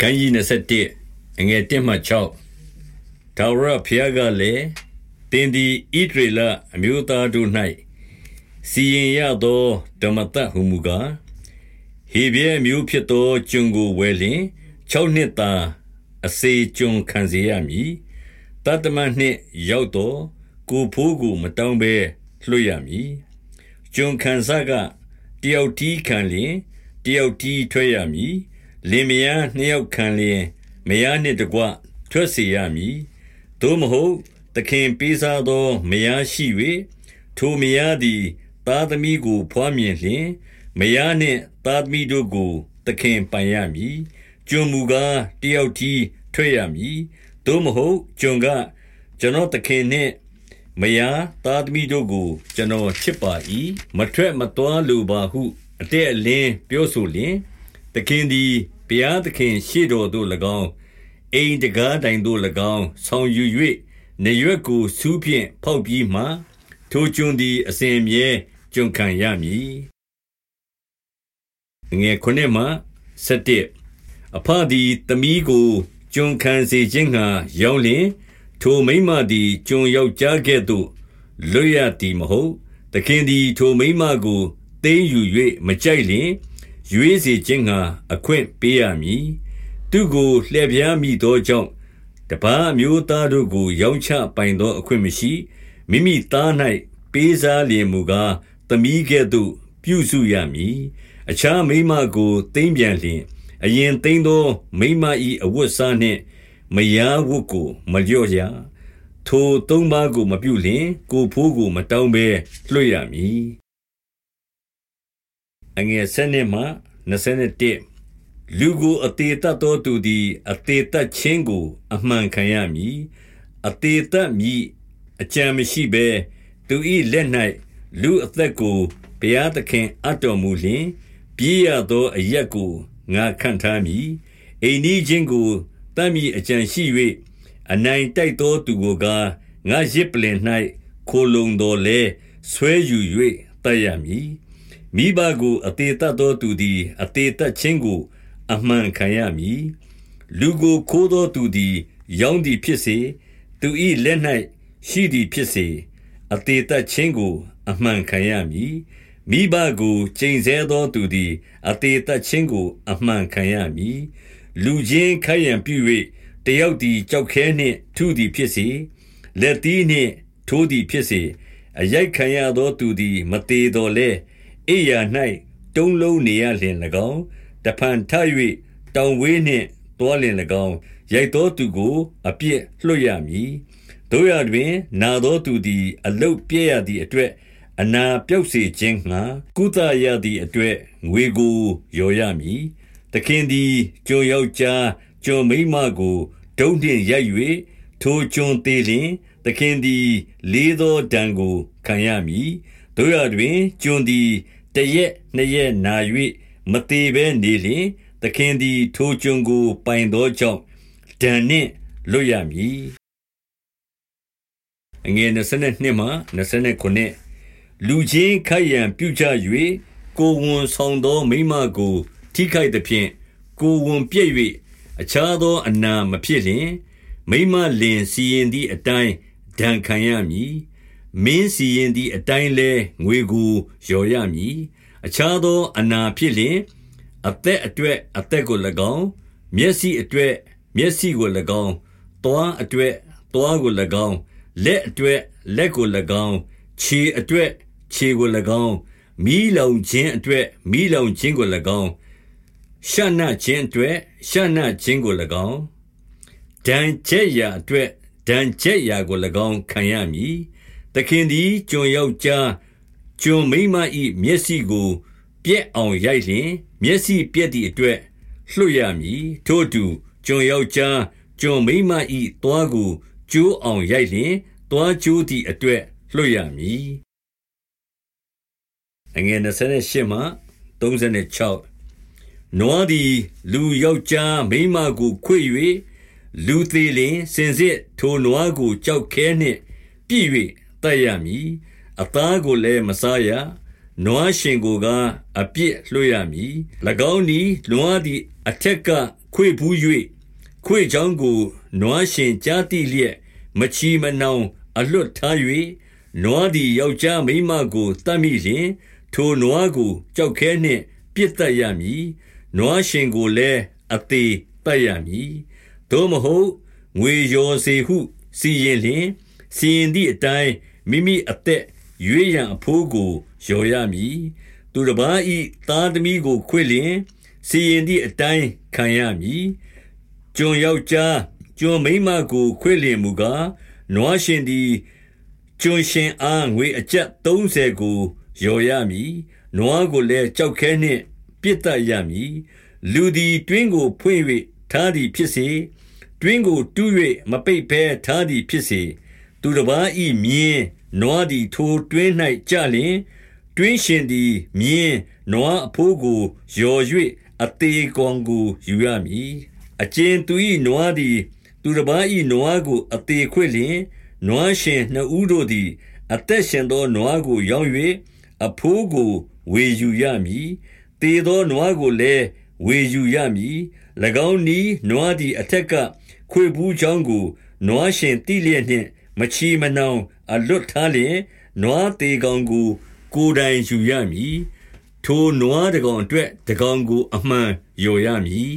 ခန်းကြီး21အငယ်1မှ6ထာဝရဘုရားကလည်းတင်းဒီဣဒရေလအမျိုးသားတို့၌စီရင်ရသောဓမ္မတဟုမူကားဟေဘဲမျိုးဖြစ်သောကျွန်ကိုဝယ်လင်6နှစ်သာအစေကျွန်ခံစေရမည်တတမနှစ်ရောက်တော့ကိုဖိုးကိုမတောင်းဘဲလွှတ်ရမည်ကျွန်ခံစားကတယောက်တီးခံလျင်တယောက်တီးထွက်ရမည် လင်မယားနှစ်ယောက်ခံလျင်မယားနှင့်တကွထွက်စေရမည်သို့မဟုတ်သခင်ပေးစားသောမယားရှိ၍ထိုမယားသည်သားသမီးကိုဖွားမြင်လျင်မယားနှင့်သားသမီးတို့ကိုသခင်ပိုင်ရမည်ကျွန်မူကားတယောက်တီးထွက်ရမည်သို့မဟုတ်ကျွန်ကကျွန်တော်သခင်နှင့်မယားသားသမီးတို့ကိုကျွန်တော်ချစ်ပါ၏မထွက်မသွားလိုပါဟုအတဲ့အလင်းပြောဆိုလျင် သခင်သည်ဘုရားသခင်ရှေ့တော်သို့၎င်းအိမ်တကားတိုင်သို့၎င်းဆောင်ယူ၍နေရွက်ကိုစူးဖြင့်ဖောက်ပြီးမှထိုကျွန်သည်အစဉ်မြဲကျွန်ခံရမည်ငယ်ခုနှစ်မှ7အဖသည်တမီးကိုကျွန်ခံစေခြင်းငှာရောင်းလျင်ထိုမိမသည်ကျွန်ယောက်ျားကဲ့သို့လွတ်ရသည်မဟုတ်သခင်သည်ထိုမိမကိုသိမ်းယူ၍မကြိုက်လျင် ရွေးစေခြင်းငှာအခွင့်ပေးရမည်သူကိုလှည့်ပြားမိသောကြောင့်တပားမျိုးသားတို့ကို ရောင်းချပိုင်သောအခွင့်မရှိမိမိသား၌ပေးစားလျင်မူကားသမီးကဲ့သို့ ပြုစုရမည်အခြားမိမကိုသိမ့်ပြန်လျင်အရင်သိမ့်သော မိမ၏အဝတ်စားနှင့် မယားဝတ်ကို မလျော့ရထိုသုံးပါးကိုမပြုလျင် ကိုဖိုးကိုမတောင်းဘဲလွှတ်ရမည် အငယ်7နှစ်မှ21လူကိုအသေးတတ်သောသူသည် အသေးတတ်ခြင်းကို အမှန်ခံရမည်အသေးတတ်မည်အကြံမရှိဘဲသူ၏လက်၌လူအသက်ကိုဘုရားသခင်အတော်မူလျင်ပြေးရသောအရက်ကိုငါခံထားမည်အိမ်ကြီးချင်းကိုတတ်မည်အကြံရှိ၍အနိုင်တိုက်သောသူကိုကားငါရစ်ပလင်၌ခိုလုံတော်လဲဆွဲယူ၍တတ်ရမည် မိဘကို အသေးတတ်သောသူသည် အသေးတတ်ခြင်းကို အမှန်ခံရမည် လူကိုခိုးသောသူသည် ရောင်းသည်ဖြစ်စေ သူ၏လက်၌ရှိသည်ဖြစ်စေ အသေးတတ်ခြင်းကို အမှန်ခံရမည် မိဘကိုချိန်ဆသောသူသည် အသေးတတ်ခြင်းကို အမှန်ခံရမည် လူချင်းခိုက်ရန်ပြု၍တယောက်သည်ကြောက်ခဲနှင့်ထုသည်ဖြစ်စေ လက်သီးနှင့် ထိုးသည်ဖြစ်စေ အရိုက်ခံရသောသူသည် မသေးတော်လဲ အိယာ၌တုံးလုံးနေရလျင်၎င်းတဖန်ထ၍တောင်ဝေးနှင့်တွားလျင်၎င်းရိုက်သောသူကို အပြစ်လွှတ်ရမည်တို့ရတွင် နာသောသူသည် အလုတ်ပြည့်ရသည့်အတွက်အနာပြောက်စေခြင်းငှာကုသရသည့်အတွက်ငွေကိုရော်ရမည်သခင်သည်ကျွန်ယောက်ျားကျွန်မိန်းမကိုဒုံနှင့်ရိုက်၍ထိုကျွန်သေးလျင်သခင်သည် လေးသောဒဏ်ကိုခံရမည်တို့ရတွင်ကျွန်သည် တရက်နှစ်ရက်နာ၍မသေးဘဲနေလျင်သခင်သည် ထိုကျွန်ကို ပိုင်သောကြောင့်ဒဏ်နှင့်လွတ်ရမည်အငယ်22မှ29လူချင်းခိုက်ရန်ပြုကြ၍ကိုဝန်ဆောင်သောမိမကို ထိခိုက်သဖြင့်ကိုဝန်ပြည့်၍အခြားသောအနာမဖြစ်လျင်မိမလင်စီရင်သည့်အတိုင်းဒဏ်ခံရမည် မင်းစီရင်သည့်အတိုင်းလဲငွေကိုလျော်ရမည်အခြားသောအနာဖြစ်လျင်အသက်အတွက်အသက်ကို၎င်းမျက်စိအတွက်မျက်စိကို၎င်းတွားအတွက်တွားကို၎င်းလက်အတွက်လက်ကို၎င်းခြေအတွက်ခြေကို၎င်းမီးလောင်ခြင်းအတွက်မီးလောင်ခြင်းကို၎င်းရှနခြင်းအတွက်ရှနခြင်းကို၎င်းဒဏ်ချက်ရာအတွက်ဒဏ်ချက်ရာကို၎င်းခံရမည် သခင်သည် ကျွန်ယောက်ျား ကျွန်မိန်းမ၏မျက်စိကိုပြက်အောင်ရိုက်လျင် မျက်စိပြက်သည့်အတွက် လွှတ်ရမည် ထို့တူ ကျွန်ယောက်ျား ကျွန်မိန်းမ၏တွားကို ကျိုးအောင်ရိုက်လျင်တွားကျိုးသည့်အတွက် လွှတ်ရမည်အငယ်28မှ36နွားသည် လူယောက်ျားမိန်းမကို ခွေ၍လူသေးလင် စင်စစ်ထိုနွားကိုကြောက်ခဲနှင့်ပြည့်၍ တတ်ရမည်အသားကိုလည်းမစားရနွားရှင်ကိုကအပြစ်လွှတ်ရမည်၎င်းသည်နွားသည်အထက်ကခွေဘူး၍ခွေချောင်းကိုနွားရှင်ကြားတိလျက်မချီမနှောင်အလွတ်ထား၍နွားသည်ယောက်ျားမိန်းမကိုတတ်မိလျင်ထိုနွားကိုကြောက်ခဲနှင့်ပြစ်တတ်ရမည်နွားရှင်ကိုလည်းအသေးတတ်ရမည်သို့မဟုတ်ငွေရောစေဟုစီရင်လျင်စီရင်သည့်အတိုင်း မိမိအသက်ရွေးရန်အဖိုးကိုလျော်ရမည်သူတစ်ပါးဤသားသမီးကိုခွေလျင်စီရင်သည့်အတိုင်းခံရမည်ကျွန်ယောက်ျားကျွန်မိန်းမကိုခွေလျင်မူကားနွားရှင်သည်ကျွန်ရှင်အားငွေအကျပ်30ကိုလျော်ရမည်နွားကိုလည်းကြောက်ခဲနှင့်ပြစ်တတ်ရမည်လူသည်တွင်းကိုဖွင့်၍ထားသည်ဖြစ်စေတွင်းကိုတူး၍မပိတ်ဘဲထားသည်ဖြစ်စေသူတစ်ပါးဤမြင်း နွားသည်ထိုတွင်း၌ကြလျင်တွင်းရှင်သည်မြင်းနွားအဖိုးကိုယော်၍အသေးကောင်ကိုယူရမည်အကျဉ်သူ၏နွားသည် သူတစ်ပါး၏နွားကိုအသေးခွေလျင်နွားရှင်နှစ်ဦးတို့သည် အသက်ရှင်သောနွားကိုရောင်း၍အဖိုးကိုဝေယူရမည်တေသောနွားကိုလည်းဝေယူရမည်၎င်းနီးနွားသည်အထက်ကခွေဘူးချောင်းကိုနွားရှင်တိလျက်နှင့် မချီမနှောင် အလွတ်ထားလျင်နွားတေကောင်ကို ကိုယ်တိုင်ယူရမည်ထိုနွားတကောင်အတွက် တကောင်ကို အမှန်ယော်ရမည်